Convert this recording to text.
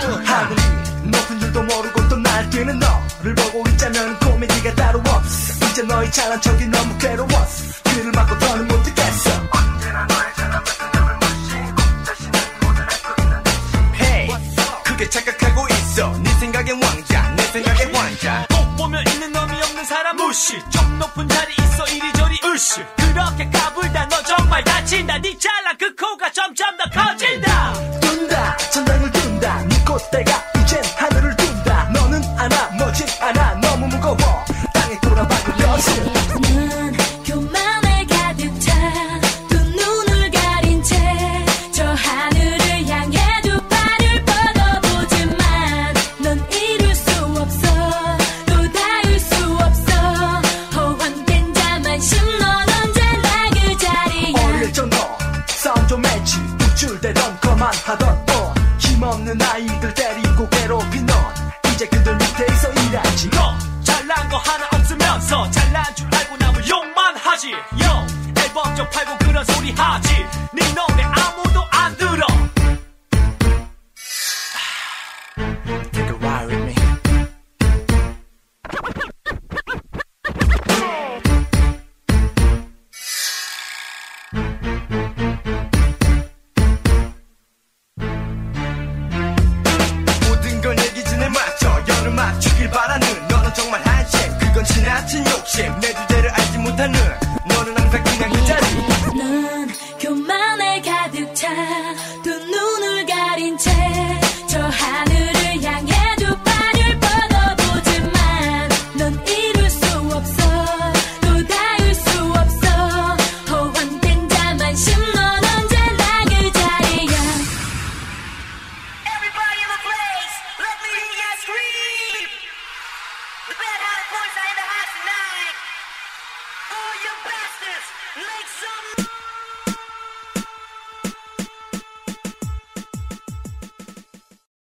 하늘이 높은 줄도 모르고 또 날뛰는 너를 보고 있자면 코미디가 따로 없어. 이제 너의 잘난 척이 너무 괴로웠어 귀를 막고 더는 못 듣겠어. Hey, 그게 착각하고 있어. 네 생각엔 왕자, 내 생각엔 왕자. 꼭 보면 있는 놈이 없는 사람 무시. 좀 높은 자리 있어. 이리저리 으쌰 그렇게 까불다 너 정말 다친다. 네잘 하던 어 힘없는 아이들 때리고 괴롭힌 넌 이제 그들 밑에서 일하지 너. 잘난 거 하나 없으면서 잘난 줄 알고 남을 욕만 하지. 요 앨범 좀 팔고 그런 소리 하지. 네 노래 아무 지나친 욕심. 내 주제를 알지